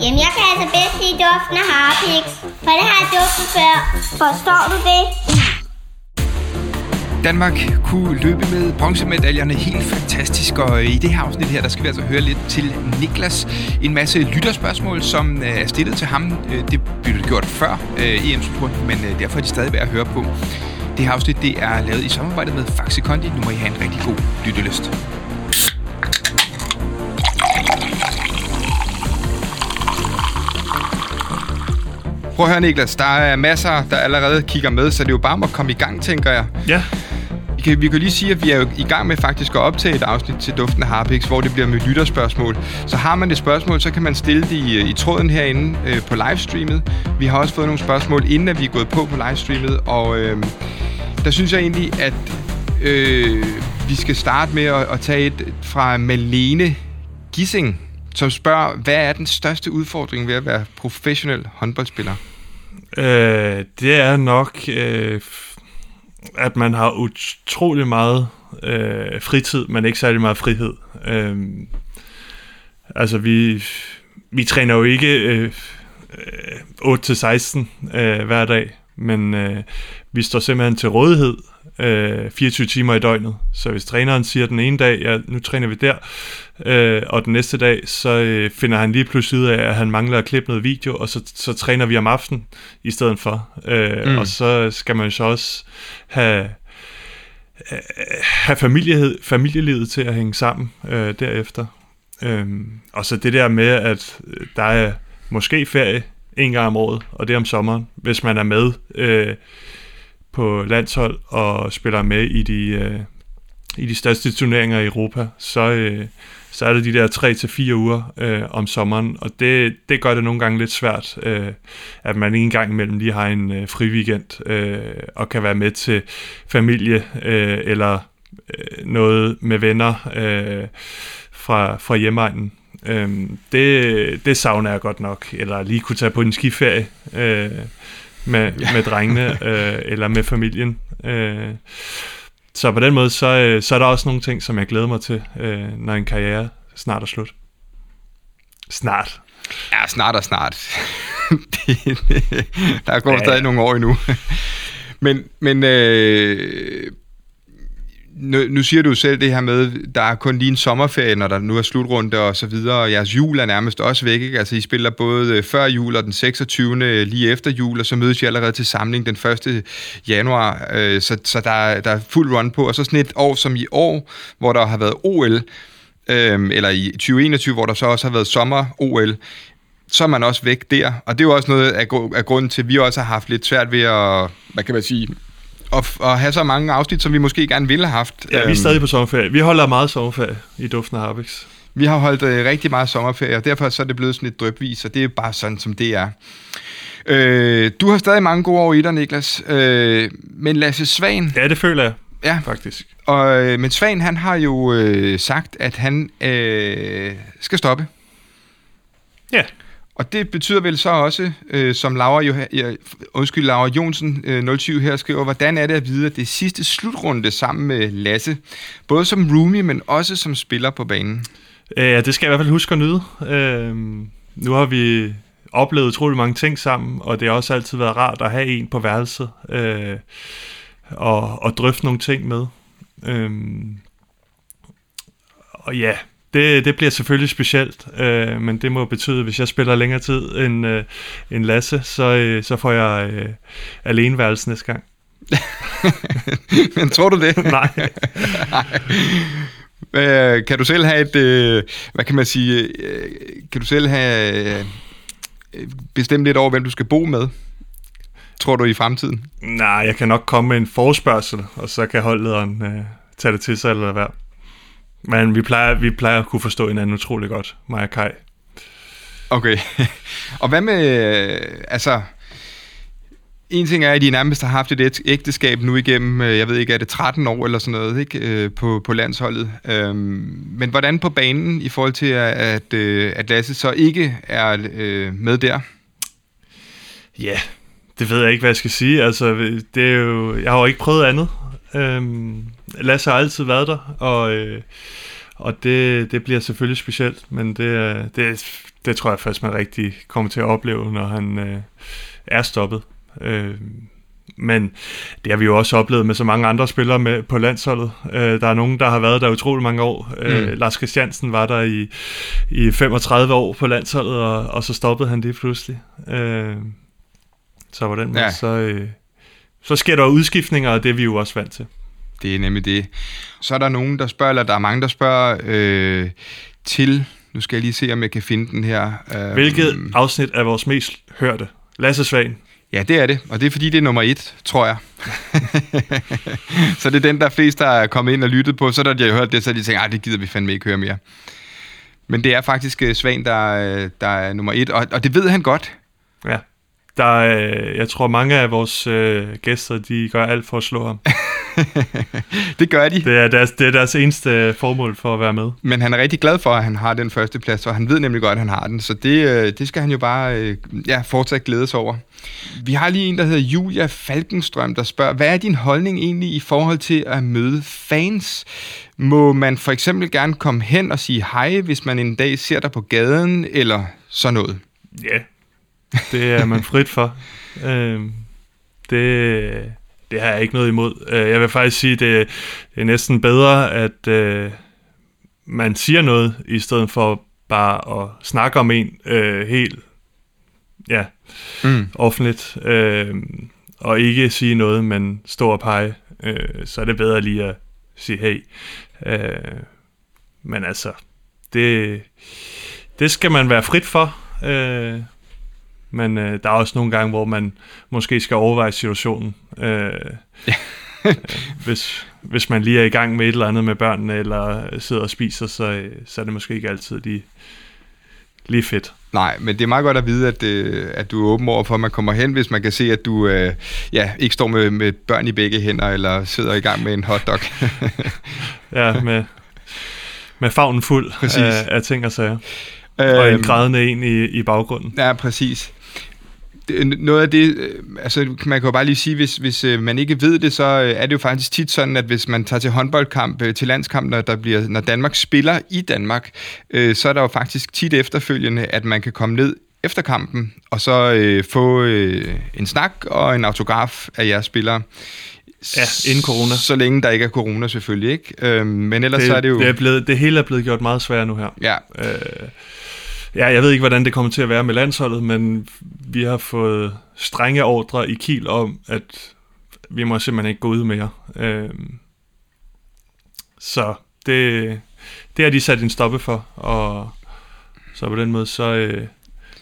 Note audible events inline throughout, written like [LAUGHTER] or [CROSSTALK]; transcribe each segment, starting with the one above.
Jamen, jeg kan altså bedst lide duften af harpiks, for det har jeg duftet før. Forstår du det? Danmark kunne løbe med bronzemedaljerne helt fantastisk, og i det her afsnit her, der skal vi altså høre lidt til Niklas. En masse lytterspørgsmål, som øh, er stillet til ham. Øh, det blev det gjort før øh, em men øh, derfor er de stadig værd at høre på. Det her afsnit det er lavet i samarbejde med Faxe Kondi. Nu må I have en rigtig god lyttelyst. Prøv at høre, Niklas. Der er masser, der allerede kigger med, så det er jo bare om at komme i gang, tænker jeg. Ja. Vi kan, vi kan lige sige, at vi er jo i gang med faktisk at optage et afsnit til Duften af Harpix, hvor det bliver med lytterspørgsmål. Så har man et spørgsmål, så kan man stille det i, i tråden herinde øh, på livestreamet. Vi har også fået nogle spørgsmål, inden at vi er gået på på livestreamet, og øh, der synes jeg egentlig, at øh, vi skal starte med at, at tage et fra Malene Gissing, som spørger, hvad er den største udfordring ved at være professionel håndboldspiller? Øh, det er nok, øh, at man har utrolig meget øh, fritid, men ikke særlig meget frihed. Øh, altså, vi, vi træner jo ikke øh, øh 8-16 øh, hver dag, men øh, vi står simpelthen til rådighed øh, 24 timer i døgnet. Så hvis træneren siger den ene dag, ja, nu træner vi der, øh, og den næste dag, så øh, finder han lige pludselig ud af, at han mangler at klippe noget video, og så, så træner vi om aftenen i stedet for. Øh, mm. Og så skal man så også have øh, have familiehed, familielivet til at hænge sammen øh, derefter. Øhm, og så det der med, at der er måske ferie en gang om året, og det er om sommeren, hvis man er med øh, på landshold og spiller med i de, øh, i de største turneringer i Europa, så, øh, så er det de der 3-4 uger øh, om sommeren, og det, det gør det nogle gange lidt svært, øh, at man en gang imellem lige har en øh, fri weekend øh, og kan være med til familie øh, eller øh, noget med venner øh, fra, fra hjemmeegnen. Øhm, det, det savner jeg godt nok, eller lige kunne tage på en skiferie øh, med, ja. med drengene øh, eller med familien. Øh, så på den måde, så, øh, så er der også nogle ting, som jeg glæder mig til, øh, når en karriere snart er slut. Snart. Ja, snart og snart. [LAUGHS] det, der går ja. stadig nogle år endnu. men men øh, nu, nu siger du selv det her med, der er kun lige en sommerferie, når der nu er slutrunde og så videre, og jeres jul er nærmest også væk, ikke? Altså, I spiller både før jul og den 26. lige efter jul, og så mødes I allerede til samling den 1. januar, øh, så, så der, er, der er fuld run på, og så sådan et år som i år, hvor der har været OL, øh, eller i 2021, hvor der så også har været sommer-OL, så er man også væk der, og det er jo også noget af, af grunden til, at vi også har haft lidt svært ved at, hvad kan man sige, at, at have så mange afsnit, som vi måske gerne ville have haft. Ja, vi er øhm, stadig på sommerferie. Vi holder meget sommerferie i Duften af Harpix. Vi har holdt øh, rigtig meget sommerferie, og derfor så er det blevet sådan et drøbvis, og det er bare sådan, som det er. Øh, du har stadig mange gode år i dig, Niklas. Øh, men Lasse Svan... Ja, det føler jeg. Ja, faktisk. Og, øh, men Svan, han har jo øh, sagt, at han øh, skal stoppe. Ja. Og det betyder vel så også, øh, som Laura, jo, ja, undskyld, Laura Jonsen øh, 07 her skriver, hvordan er det at vide, at det sidste slutrunde sammen med Lasse, både som roomie, men også som spiller på banen? Ja, det skal jeg i hvert fald huske at nyde. Øh, nu har vi oplevet utrolig mange ting sammen, og det har også altid været rart at have en på værelset øh, og, og drøfte nogle ting med. Øh, og ja, det, det bliver selvfølgelig specielt, øh, men det må betyde, at hvis jeg spiller længere tid end, øh, end Lasse, så, øh, så får jeg øh, aleneværelse næste gang. [LAUGHS] men tror du det? [LAUGHS] Nej. [LAUGHS] Nej. kan du selv have et, øh, hvad kan man sige, øh, kan du selv have øh, bestemt lidt over, hvem du skal bo med? Tror du i fremtiden? Nej, jeg kan nok komme med en forespørgsel, og så kan holdlederen øh, tage det til sig eller hvad. Men vi plejer, vi plejer at kunne forstå hinanden utrolig godt, mig og Kai. Okay. [LAUGHS] og hvad med, altså, en ting er, at I nærmest har haft et ægteskab nu igennem, øh, jeg ved ikke, er det 13 år eller sådan noget, ikke, øh, på, på landsholdet. Øhm, men hvordan på banen i forhold til, at, øh, at Lasse så ikke er med der? Ja, det ved jeg ikke, hvad jeg skal sige. Altså, det er jo, jeg har jo ikke prøvet andet. Øhm, Lasse har altid været der, og, øh, og det, det bliver selvfølgelig specielt, men det, det, det tror jeg først, man rigtig kommer til at opleve, når han øh, er stoppet. Øh, men det har vi jo også oplevet med så mange andre spillere med på landsholdet. Øh, der er nogen, der har været der utrolig mange år. Øh, mm. Lars Christiansen var der i, i 35 år på landsholdet, og, og så stoppede han det pludselig. Øh, så var den måde, ja. så, øh, så sker der udskiftninger, og det er vi jo også vant til. Det er nemlig det. Så er der nogen, der spørger, eller der er mange, der spørger øh, til, nu skal jeg lige se, om jeg kan finde den her. Øh, Hvilket afsnit er vores mest hørte? Lasse Svagen. Ja, det er det, og det er fordi, det er nummer et, tror jeg. [LAUGHS] så det er den, der flest, der er kommet ind og lyttet på, så da de har hørt det, så de tænkt, at det gider vi fandme ikke høre mere. Men det er faktisk øh, Svan, der, øh, der er nummer et, og, og det ved han godt. Ja. Der, øh, jeg tror, mange af vores øh, gæster, de gør alt for at slå ham. [LAUGHS] det gør de. Det er, deres, det er deres eneste formål for at være med. Men han er rigtig glad for, at han har den første plads, og han ved nemlig godt, at han har den. Så det, øh, det skal han jo bare øh, ja, fortsat glædes over. Vi har lige en, der hedder Julia Falkenstrøm, der spørger, hvad er din holdning egentlig i forhold til at møde fans? Må man for eksempel gerne komme hen og sige hej, hvis man en dag ser dig på gaden, eller sådan noget? Ja, det er man frit for. øh, det, det har jeg ikke noget imod. Øh, jeg vil faktisk sige, det, det er næsten bedre, at øh, man siger noget, i stedet for bare at snakke om en øh, helt ja, mm. offentligt, øh, og ikke sige noget, men stå og pege, øh, så er det bedre lige at sige hey. Øh, men altså, det, det skal man være frit for. Øh, men øh, der er også nogle gange, hvor man måske skal overveje situationen. Øh, øh, [LAUGHS] hvis, hvis man lige er i gang med et eller andet med børnene, eller sidder og spiser, så, så er det måske ikke altid lige, lige fedt. Nej, men det er meget godt at vide, at, øh, at du er åben over for, at man kommer hen, hvis man kan se, at du øh, ja, ikke står med, med børn i begge hænder, eller sidder i gang med en hotdog. [LAUGHS] ja, med, med favnen fuld af, af ting og sager. Og en grædende en i, i baggrunden. Ja, præcis noget af det, øh, altså man kan jo bare lige sige, hvis, hvis øh, man ikke ved det, så øh, er det jo faktisk tit sådan, at hvis man tager til håndboldkamp, til landskamp, når, der bliver, når Danmark spiller i Danmark, så er der jo faktisk tit efterfølgende, at man kan komme ned efter kampen, og så øh, få øh, en snak og en autograf af jeres spillere. Ja, inden corona. Så længe der ikke er corona selvfølgelig, ikke? Øh, men ellers det, så er det jo... Det, er blevet, det hele er blevet gjort meget svært nu her. Ja. Øh, Ja, jeg ved ikke, hvordan det kommer til at være med landsholdet, men vi har fået strenge ordre i Kiel om, at vi må simpelthen ikke gå ud mere. Øh, så det, det har de sat en stoppe for, og så på den måde, så, øh,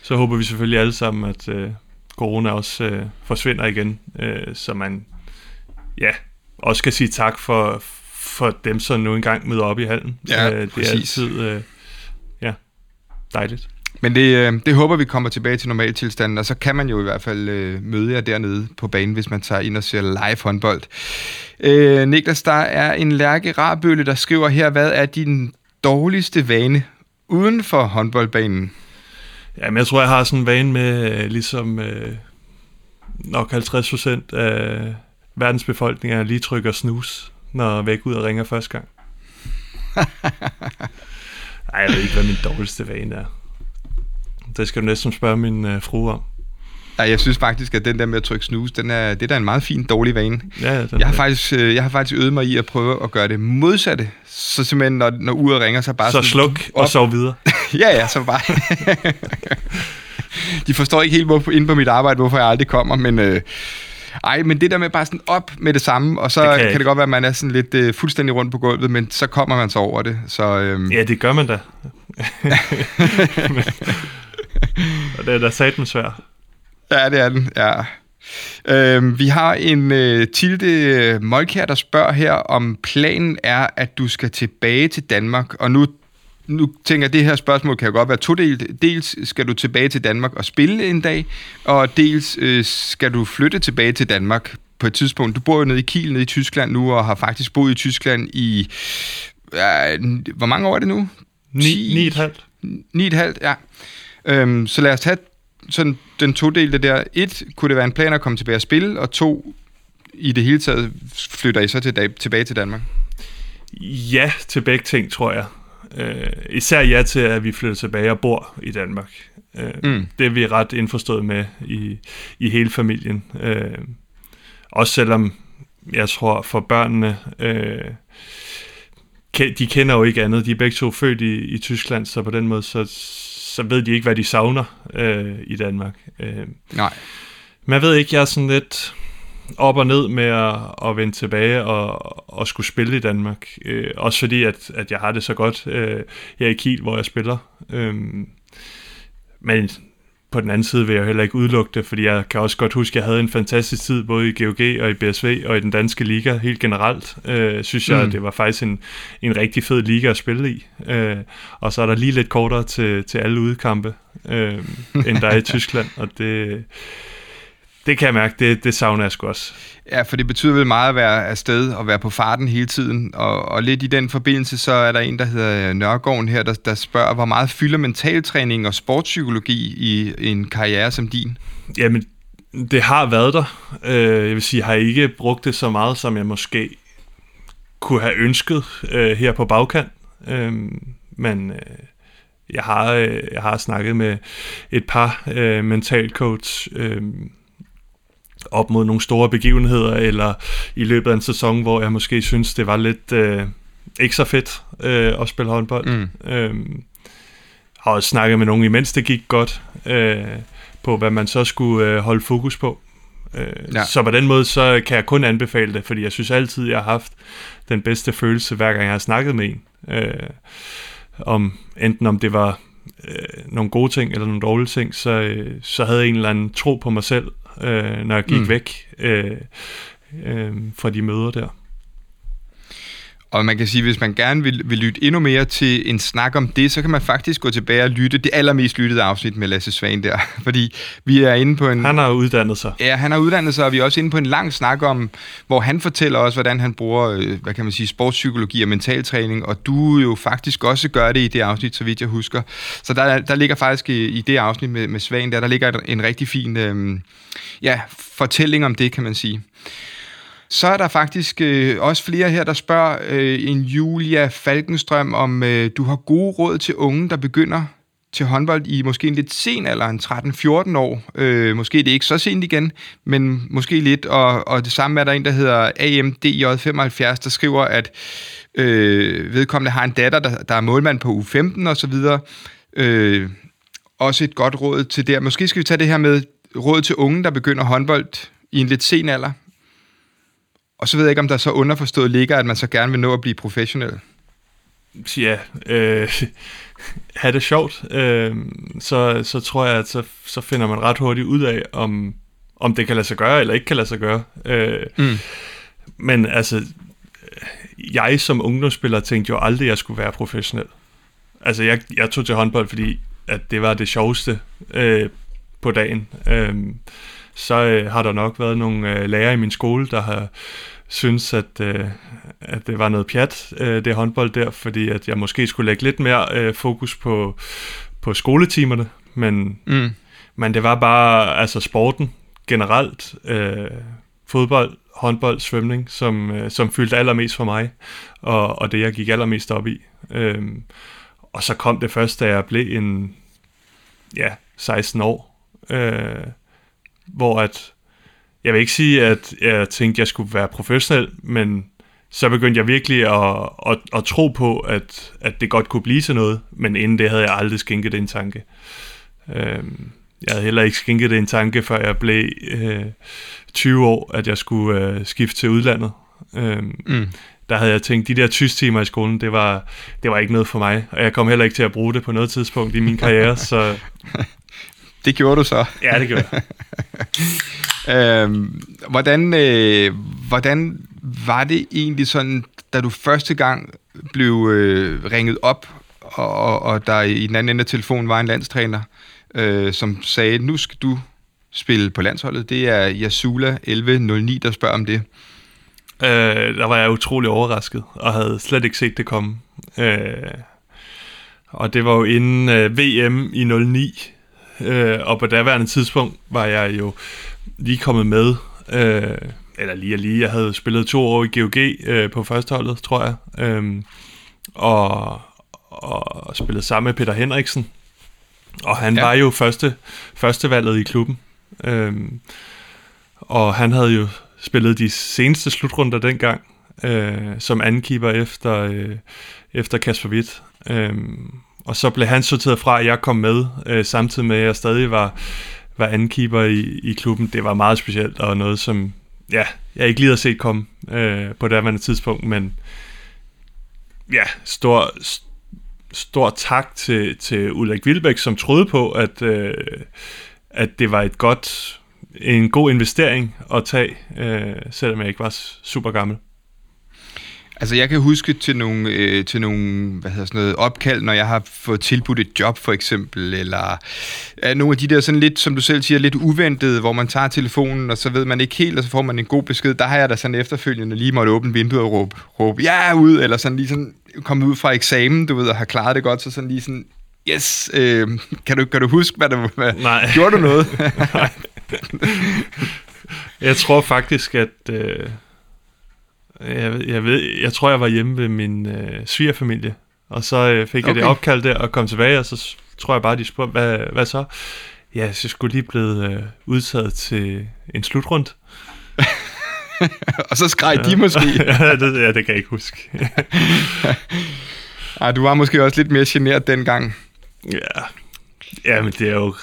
så håber vi selvfølgelig alle sammen, at øh, corona også øh, forsvinder igen, øh, så man ja, også kan sige tak for, for dem, som nu engang møder op i hallen. Ja, øh, det præcis. er altid øh, dejligt. Men det, øh, det håber vi kommer tilbage til normaltilstanden, og så kan man jo i hvert fald øh, møde jer dernede på banen, hvis man tager ind og ser live håndbold. Øh, Niklas, der er en Lærke Rabølle, der skriver her, hvad er din dårligste vane uden for håndboldbanen? Jamen, jeg tror, jeg har sådan en vane med, øh, ligesom øh, nok 50 procent af verdens befolkning er lige trykker snus, når væk ud og ringer første gang. [LAUGHS] Nej, jeg ved ikke, hvad min dårligste vane er. Det skal du næsten spørge min uh, frue om. Ja, jeg synes faktisk, at den der med at trykke snus, den er, det er da en meget fin dårlig vane. Ja, den jeg, har faktisk, øh, jeg har faktisk øvet mig i at prøve at gøre det modsatte. Så simpelthen, når, når uret ringer, så bare... Så sådan, sluk op. og sov videre. [LAUGHS] ja, ja, så bare... [LAUGHS] De forstår ikke helt hvor, inde på mit arbejde, hvorfor jeg aldrig kommer, men... Øh, ej, men det der med bare sådan op med det samme, og så det kan, kan det godt være, at man er sådan lidt øh, fuldstændig rundt på gulvet, men så kommer man så over det. Så, øhm... Ja, det gør man da. [LAUGHS] og det er da satme svært. Ja, det er den, ja. Øhm, vi har en øh, Tilde Molkær, der spørger her, om planen er, at du skal tilbage til Danmark, og nu nu tænker jeg, at det her spørgsmål kan jo godt være todelt. Dels skal du tilbage til Danmark og spille en dag, og dels øh, skal du flytte tilbage til Danmark på et tidspunkt. Du bor jo nede i Kiel, nede i Tyskland nu, og har faktisk boet i Tyskland i... Øh, hvor mange år er det nu? Ni, ni et halvt. Ni et halvt, ja. Øhm, så lad os tage sådan den todelte der. Et, kunne det være en plan at komme tilbage og spille, og to, i det hele taget flytter I så til, tilbage til Danmark? Ja, til begge ting, tror jeg. Øh, især ja til, at vi flytter tilbage og bor i Danmark. Øh, mm. Det er vi ret indforstået med i, i hele familien. Øh, også selvom jeg tror for børnene, øh, de kender jo ikke andet. De er begge to født i, i Tyskland, så på den måde, så, så ved de ikke, hvad de savner øh, i Danmark. Øh, Nej. Men jeg ved ikke, jeg er sådan lidt op og ned med at, at vende tilbage og, og skulle spille i Danmark. Øh, også fordi, at, at jeg har det så godt øh, her i Kiel, hvor jeg spiller. Øh, men på den anden side vil jeg heller ikke udelukke det, fordi jeg kan også godt huske, at jeg havde en fantastisk tid både i GOG og i BSV og i den danske liga helt generelt. Øh, synes jeg, mm. at det var faktisk en, en rigtig fed liga at spille i. Øh, og så er der lige lidt kortere til, til alle udkampe, øh, end der er i [LAUGHS] Tyskland, og det det kan jeg mærke, det, det savner jeg sgu også. Ja, for det betyder vel meget at være afsted og være på farten hele tiden. Og, og lidt i den forbindelse, så er der en, der hedder Nørgården her, der, der spørger, hvor meget fylder mentaltræning og sportspsykologi i en karriere som din? Jamen, det har været der. Øh, jeg vil sige, jeg har ikke brugt det så meget, som jeg måske kunne have ønsket øh, her på bagkant. Øh, men jeg, har, jeg har snakket med et par mentalcoach, op mod nogle store begivenheder, eller i løbet af en sæson, hvor jeg måske synes, det var lidt øh, ikke så fedt øh, at spille håndbold. Mm. Øhm, har også snakket med nogen, imens det gik godt, øh, på hvad man så skulle øh, holde fokus på. Øh, ja. Så på den måde, så kan jeg kun anbefale det, fordi jeg synes altid, jeg har haft den bedste følelse, hver gang jeg har snakket med en. Øh, om enten om det var øh, nogle gode ting eller nogle dårlige ting, så, øh, så havde jeg en eller anden tro på mig selv, øh, når jeg gik mm. væk øh, øh, fra de møder der. Og man kan sige, at hvis man gerne vil, vil lytte endnu mere til en snak om det, så kan man faktisk gå tilbage og lytte det allermest lyttede afsnit med Lasse Svane der. [LAUGHS] Fordi vi er inde på en... Han har uddannet sig. Ja, han har uddannet sig, og vi er også inde på en lang snak om, hvor han fortæller os, hvordan han bruger, øh, hvad kan man sige, sportspsykologi og mentaltræning, og du jo faktisk også gør det i det afsnit, så vidt jeg husker. Så der, der ligger faktisk i, i det afsnit med, med Svane der, der ligger en rigtig fin øh, ja, fortælling om det, kan man sige. Så er der faktisk øh, også flere her, der spørger øh, en Julia Falkenstrøm, om øh, du har gode råd til unge, der begynder til håndbold i måske en lidt sen alder, en 13-14 år. Øh, måske det er ikke så sent igen, men måske lidt. Og, og det samme er der en, der hedder AMDJ75, der skriver, at øh, vedkommende har en datter, der, der er målmand på U15 og så videre. Øh, også et godt råd til der. Måske skal vi tage det her med råd til unge, der begynder håndbold i en lidt sen alder. Og så ved jeg ikke, om der så underforstået ligger, at man så gerne vil nå at blive professionel. Ja, øh, [LAUGHS] have det sjovt, øh, så, så tror jeg, at så, så finder man ret hurtigt ud af, om, om det kan lade sig gøre, eller ikke kan lade sig gøre. Øh, mm. Men altså, jeg som ungdomsspiller tænkte jo aldrig, at jeg skulle være professionel. Altså, jeg, jeg tog til håndbold, fordi at det var det sjoveste øh, på dagen. Øh, så øh, har der nok været nogle øh, lærere i min skole, der har synes, at, øh, at det var noget pjat, øh, det håndbold der, fordi at jeg måske skulle lægge lidt mere øh, fokus på, på skoletimerne, men, mm. men det var bare altså sporten generelt, øh, fodbold, håndbold, svømning, som, øh, som fyldte allermest for mig, og, og det jeg gik allermest op i. Øh, og så kom det først, da jeg blev en ja, 16 år, øh, hvor at jeg vil ikke sige, at jeg tænkte, at jeg skulle være professionel, men så begyndte jeg virkelig at, at, at tro på, at, at det godt kunne blive til noget, men inden det havde jeg aldrig skænket det en tanke. Øhm, jeg havde heller ikke skænket det en tanke, før jeg blev øh, 20 år, at jeg skulle øh, skifte til udlandet. Øhm, mm. Der havde jeg tænkt, de der tysk timer i skolen, det var, det var ikke noget for mig, og jeg kom heller ikke til at bruge det på noget tidspunkt i min karriere, [LAUGHS] så... Det gjorde du så. Ja, det gjorde jeg. [LAUGHS] Øhm, hvordan, øh, hvordan var det egentlig sådan, da du første gang blev øh, ringet op, og, og der i den anden ende af telefonen var en landstræner, øh, som sagde, nu skal du spille på landsholdet. Det er Yasula 1109, der spørger om det. Øh, der var jeg utrolig overrasket, og havde slet ikke set det komme. Øh, og det var jo inden øh, VM i 09, øh, og på daværende tidspunkt var jeg jo lige kommet med, øh, eller lige og lige, jeg havde spillet to år i GOG øh, på førsteholdet, tror jeg, øh, og, og spillede sammen med Peter Henriksen. Og han Ja. var jo første, første valget i klubben. Øhm, og han havde jo spillet de seneste slutrunder dengang, øh, som andenkeeper efter, øh, efter Kasper Witt. Øhm, og så blev han sorteret fra, at jeg kom med, øh, samtidig med, at jeg stadig var, var andenkeeper i, i klubben. Det var meget specielt, og noget, som ja, jeg ikke lige havde set komme øh, på det andet tidspunkt, men ja, stor, stor tak til, til Ulrik Vilbæk, som troede på, at, øh, at det var et godt, en god investering at tage, øh, selvom jeg ikke var super gammel. Altså, jeg kan huske til nogle, øh, til nogle hvad hedder sådan noget, opkald, når jeg har fået tilbudt et job, for eksempel, eller øh, nogle af de der sådan lidt, som du selv siger, lidt uventede, hvor man tager telefonen, og så ved man ikke helt, og så får man en god besked. Der har jeg da sådan efterfølgende lige måtte åbne vinduet og råbe, råbe ja ud, eller sådan lige sådan kommet ud fra eksamen, du ved, og har klaret det godt, så sådan lige sådan, yes, øh, kan, du, kan du huske, hvad det hvad, Nej. Gjorde du noget? [LAUGHS] Jeg tror faktisk, at øh, jeg, jeg, ved, jeg tror, jeg var hjemme ved min øh, svigerfamilie, og så øh, fik jeg det Okay. opkald der og kom tilbage, og så tror jeg bare, de spurgte, hvad, hvad så? Ja, så skulle lige blevet øh, udtaget til en slutrund. [LAUGHS] og så skreg de måske. [LAUGHS] ja, det, ja, det kan jeg ikke huske. [LAUGHS] Ej, du var måske også lidt mere generet dengang. ja. ja, men det er jo...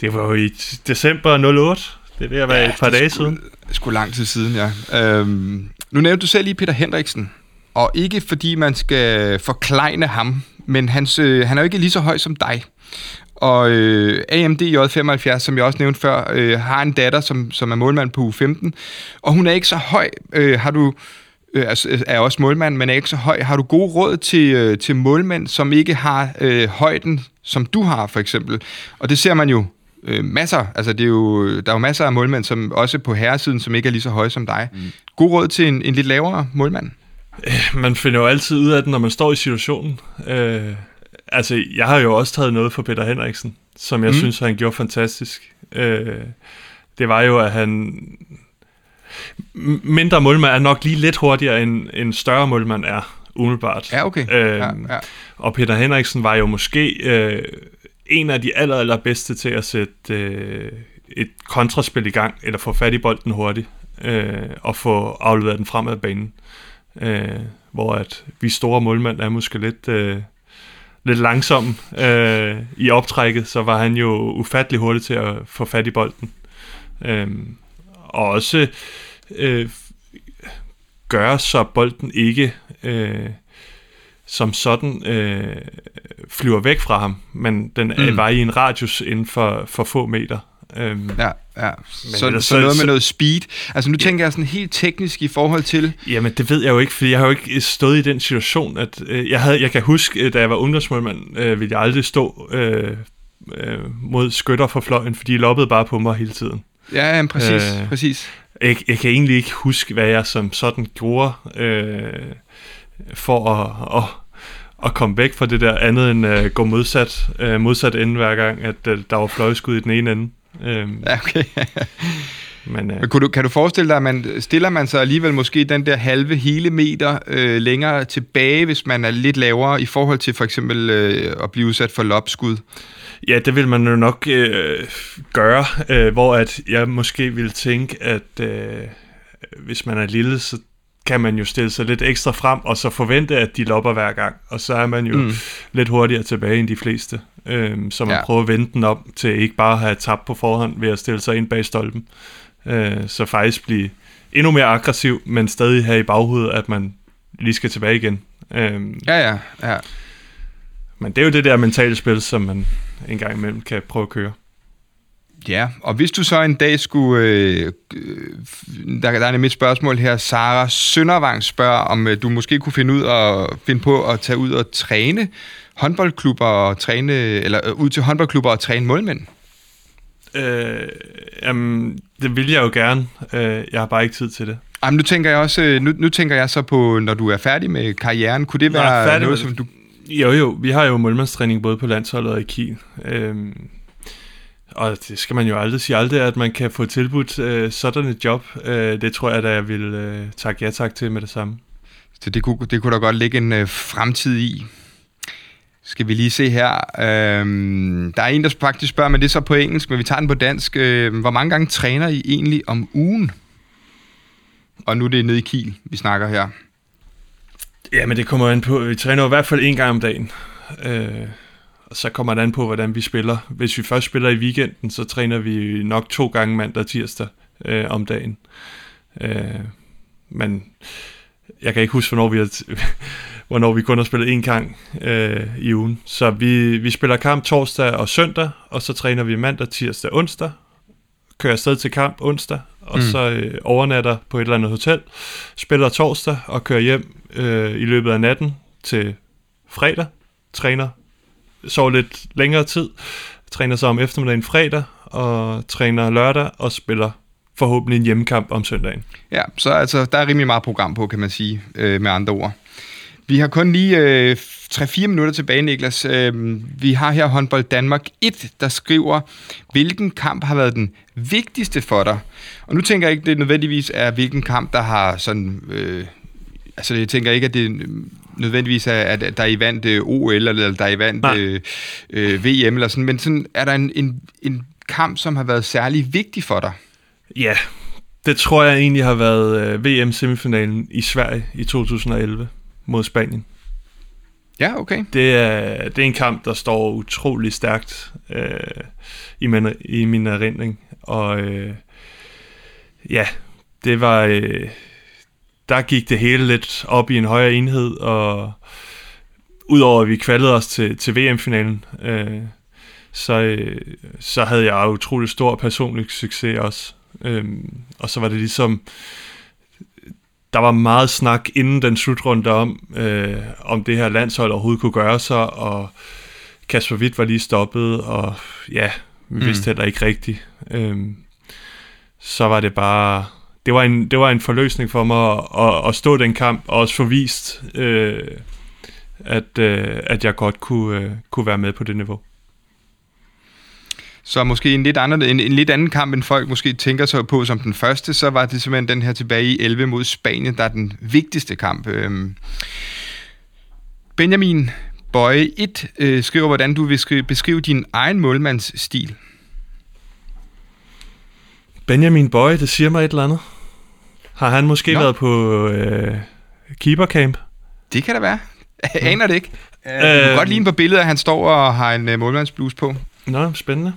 Det var jo i december 08. Det er ved at være ja, et par det er dage siden. Sgu lang tid siden, ja. Øhm, nu nævnte du selv lige Peter Henriksen. Og ikke fordi man skal forklejne ham, men hans, øh, han er jo ikke lige så høj som dig. Og øh, AMD J75, som jeg også nævnte før, øh, har en datter, som, som er målmand på U15. Og hun er ikke så høj. Øh, har du øh, altså, øh, er også målmand, men er ikke så høj. Har du gode råd til, øh, til målmænd, som ikke har øh, højden, som du har, for eksempel? Og det ser man jo øh, masser. Altså, det er jo, der er jo masser af målmænd, som også på herresiden, som ikke er lige så høje som dig. Mm. God råd til en, en lidt lavere målmand? Man finder jo altid ud af det, når man står i situationen. Øh, altså, jeg har jo også taget noget for Peter Henriksen, som jeg Mm. synes, han gjorde fantastisk. Øh, det var jo, at han... Mindre målmand er nok lige lidt hurtigere, end en større målmand er, umiddelbart. Ja, okay. Øh, ja, ja. Og Peter Henriksen var jo måske øh, en af de aller, aller bedste til at sætte øh, et kontraspil i gang, eller få fat i bolden hurtigt, øh, og få afleveret den fremad banen. Øh, hvor at vi store målmænd er måske lidt, øh, lidt langsomme øh, i optrækket, så var han jo ufattelig hurtig til at få fat i bolden. Øh, og også øh, gøre, så bolden ikke... Øh, som sådan øh, flyver væk fra ham, men den Mm. mm. var i en radius inden for, for få meter. Øhm, Ja, ja. Så, ellers så så- noget med så- noget speed. Altså nu tænker jeg sådan helt teknisk i forhold til... Jamen, det ved jeg jo ikke, fordi jeg har jo ikke stået i den situation, at øh, jeg, havde, jeg kan huske, øh, da jeg var ungdomsmålmand, øh, ville jeg aldrig stå øh, øh, mod skytter fra fløjen, fordi de loppede bare på mig hele tiden. Ja, ja præcis, øh. Øh. præcis. Jeg, jeg kan egentlig ikke huske, hvad jeg som sådan gjorde øh, for at, at, at komme væk fra det der andet end øh, gå modsat, øh, modsat ende hver gang, at øh, der var fløjskud i den ene ende. Øh, Ja, okay. [LAUGHS] men, øh, Men kunne du, kan du forestille dig, at man stiller man sig alligevel måske den der halve hele meter øh, længere tilbage, hvis man er lidt lavere i forhold til for eksempel øh, at blive udsat for lopskud? Ja, det vil man jo nok øh, gøre, øh, hvor at jeg måske vil tænke, at øh, hvis man er lille, så kan man jo stille sig lidt ekstra frem, og så forvente, at de lopper hver gang. Og så er man jo Mm. lidt hurtigere tilbage end de fleste. Øh, så man Ja. prøver at vente den op til ikke bare at have tabt på forhånd ved at stille sig ind bag stolpen. Øh, så faktisk blive endnu mere aggressiv, men stadig have i baghovedet, at man lige skal tilbage igen. Øh, Ja, ja, ja. men det er jo det der mentale spil, som man en gang imellem kan prøve at køre. Ja, og hvis du så en dag skulle... Øh, der, der er nemlig et spørgsmål her. Sara Søndervang spørger, om øh, du måske kunne finde ud og finde på at tage ud og træne håndboldklubber og træne, eller øh, ud til håndboldklubber og træne målmænd. Øh, jamen, det vil jeg jo gerne. Øh, jeg har bare ikke tid til det. Jamen, nu tænker jeg også, øh, nu, nu tænker jeg så på, når du er færdig med karrieren, kunne det være noget, som du... Jo, jo, vi har jo målmandstræning både på landsholdet og i Kiel. Øhm, og det skal man jo aldrig sige aldrig, at man kan få tilbudt øh, sådan et job. Øh, det tror jeg, da jeg vil øh, takke ja tak til med det samme. Så det kunne, det kunne der godt ligge en øh, fremtid i. Skal vi lige se her. Øhm, der er en, der faktisk spørger, men det er så på engelsk, men vi tager den på dansk. Øh, hvor mange gange træner I egentlig om ugen? Og nu er det nede i Kiel, vi snakker her. Ja, men det kommer an på. Vi træner i hvert fald en gang om dagen. Øh, og så kommer det an på, hvordan vi spiller. Hvis vi først spiller i weekenden, så træner vi nok to gange mandag og tirsdag øh, om dagen. Øh, men jeg kan ikke huske, hvornår vi, har [LAUGHS] hvornår vi kun har spillet en gang øh, i ugen. Så vi, vi spiller kamp torsdag og søndag, og så træner vi mandag, tirsdag, onsdag, kører afsted til kamp onsdag, og mm. så øh, overnatter på et eller andet hotel, spiller torsdag og kører hjem øh, i løbet af natten til fredag, træner, sov lidt længere tid, træner så om eftermiddagen fredag, og træner lørdag og spiller forhåbentlig en hjemmekamp om søndagen. Ja, så altså, der er rimelig meget program på, kan man sige, øh, med andre ord. Vi har kun lige øh, 3-4 minutter tilbage, Niklas. Øh, vi har her håndbold Danmark 1, der skriver, hvilken kamp har været den vigtigste for dig? Og nu tænker jeg ikke, det nødvendigvis er, hvilken kamp, der har sådan... Øh, altså, jeg tænker ikke, at det nødvendigvis er, at der er i vandt øh, OL, eller der er i vandt øh, øh, VM, eller sådan, men sådan, er der en, en, en kamp, som har været særlig vigtig for dig? Ja, det tror jeg egentlig har været øh, VM-semifinalen i Sverige i 2011 mod Spanien. Ja, okay. Det er, det er en kamp, der står utrolig stærkt øh, i, min, i min erindring. Og øh, ja, det var... Øh, der gik det hele lidt op i en højere enhed, og udover at vi kvalede os til, til VM-finalen, øh, så, øh, så havde jeg utrolig stor personlig succes også. Øh, og så var det ligesom der var meget snak inden den slutrunde om, øh, om det her landshold overhovedet kunne gøre sig, og Kasper Witt var lige stoppet, og ja, vi mm. vidste heller ikke rigtigt. Øh, så var det bare... Det var en, det var en forløsning for mig at, at, at stå den kamp, og også forvist, øh, at, øh, at jeg godt kunne, øh, kunne være med på det niveau. Så måske en lidt, anden, en, en lidt anden kamp, end folk måske tænker sig på som den første, så var det simpelthen den her tilbage i 11 mod Spanien, der er den vigtigste kamp. Øhm, Benjamin Bøje 1 øh, skriver, hvordan du vil skrive, beskrive din egen målmandsstil. Benjamin Bøje, det siger mig et eller andet. Har han måske Nå. været på øh, keepercamp? Det kan det være. Jeg aner det ikke. Øh, kan godt ligne på billedet, at han står og har en uh, målmandsbluse på. Nå, spændende.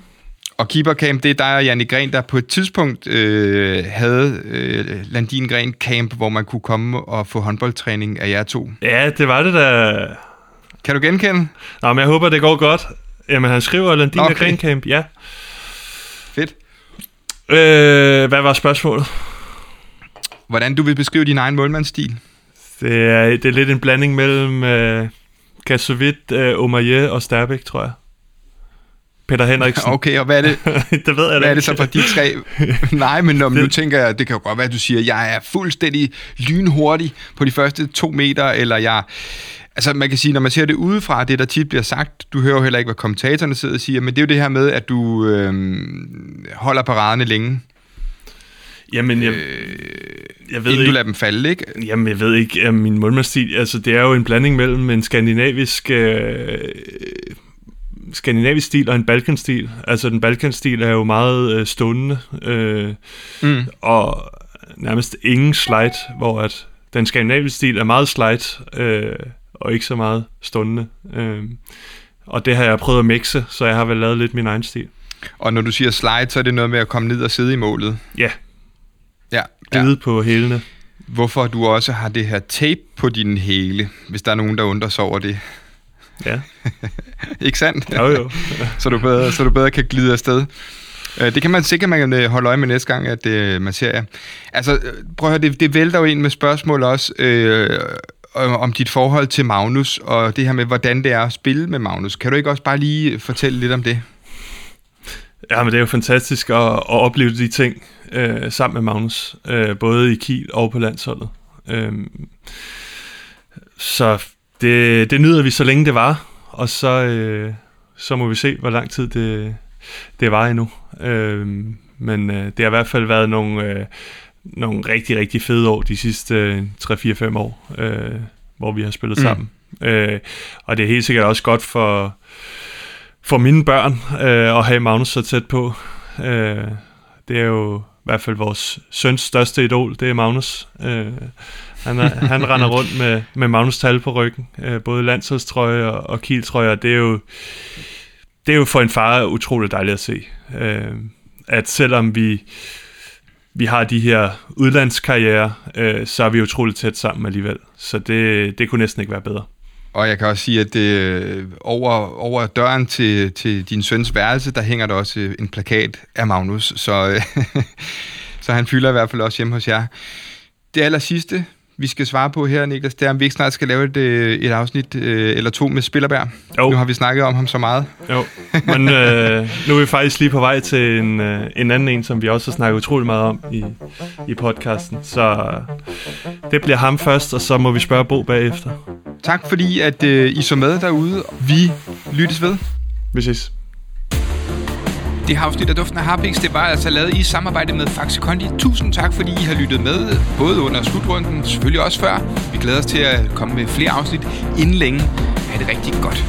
Og Keepercamp, det er dig og Janne Gren, der på et tidspunkt øh, havde øh, Landin Gren Camp, hvor man kunne komme og få håndboldtræning af jer to. Ja, det var det da. Kan du genkende? Nå, men jeg håber, det går godt. Jamen, han skriver Landin okay. Gren Camp, ja. Fedt. Øh, hvad var spørgsmålet? Hvordan du vil beskrive din egen målmandsstil? Det er, det er lidt en blanding mellem øh, Kassovit, øh, Omarie og Sterbæk, tror jeg. Peter Henriksen. [LAUGHS] Okay, og hvad er det? [LAUGHS] det ved jeg Hvad er det så for de tre? [LAUGHS] Nej, men når, det... nu tænker jeg, det kan jo godt være, at du siger, at jeg er fuldstændig lynhurtig på de første to meter, eller jeg... Altså, man kan sige, når man ser det udefra, det der tit bliver sagt, du hører jo heller ikke, hvad kommentatorerne sidder og siger, men det er jo det her med, at du øh, holder paraderne længe. Jamen, jeg, øh, jeg ved ikke... du lader dem falde, ikke? Jamen, jeg ved ikke, at min målmandsstil, altså det er jo en blanding mellem en skandinavisk øh, skandinavisk stil og en balkanstil. Altså den balkanstil er jo meget øh, stående øh, mm. og nærmest ingen slide, hvor at den skandinaviske stil er meget slide øh, og ikke så meget stående. Øh, og det har jeg prøvet at mixe, så jeg har vel lavet lidt min egen stil. Og når du siger slide, så er det noget med at komme ned og sidde i målet? Ja. Glide ja. på hælene. Hvorfor du også har det her tape på dine hæle, hvis der er nogen, der undrer sig over det. Ja. [LAUGHS] ikke sandt? Jo, jo. [LAUGHS] så, du bedre, så du bedre kan glide afsted. Øh, det kan man sikkert man kan holde øje med næste gang, at det, man ser jer. Altså, prøv at høre, det, det vælter jo ind med spørgsmål også øh, om dit forhold til Magnus, og det her med, hvordan det er at spille med Magnus. Kan du ikke også bare lige fortælle lidt om det? Ja, men det er jo fantastisk at, at opleve de ting øh, sammen med Magnus, øh, både i Kiel og på landsholdet. Øh, så det, det nyder vi så længe det var, og så, øh, så må vi se, hvor lang tid det, det var endnu. Øh, men øh, det har i hvert fald været nogle, øh, nogle rigtig, rigtig fede år de sidste øh, 3-4-5 år, øh, hvor vi har spillet mm. sammen Øh, og det er helt sikkert også godt for, for mine børn øh, at have Magnus så tæt på. Øh, det er jo i hvert fald vores søns største idol, det er Magnus. Øh, han, er, han [LAUGHS] render rundt med, med Magnus tal på ryggen, øh, både landsholdstrøje og, og kieltrøje, og det er jo det er jo for en far utroligt dejligt at se. Øh, at selvom vi vi har de her udlandskarriere, øh, så er vi utroligt tæt sammen alligevel. Så det, det kunne næsten ikke være bedre. Og jeg kan også sige, at det, øh, over, over døren til, til din søns værelse, der hænger der også øh, en plakat af Magnus, så, øh, [LAUGHS] så han fylder i hvert fald også hjemme hos jer. Det aller sidste, vi skal svare på her, Niklas, det er, om vi ikke snart skal lave et, et afsnit øh, eller to med Spillerbær. Jo. Nu har vi snakket om ham så meget. Jo, men øh, nu er vi faktisk lige på vej til en, øh, en anden en, som vi også har snakket utrolig meget om i, i podcasten. Så det bliver ham først, og så må vi spørge Bo bagefter. Tak fordi, at øh, I så med derude. Vi lyttes ved. Vi ses. Det her afsnit af Duften af Harpix, det var altså lavet i samarbejde med Faxe Kondi. Tusind tak, fordi I har lyttet med, både under slutrunden, selvfølgelig også før. Vi glæder os til at komme med flere afsnit inden længe. Ha' det rigtig godt.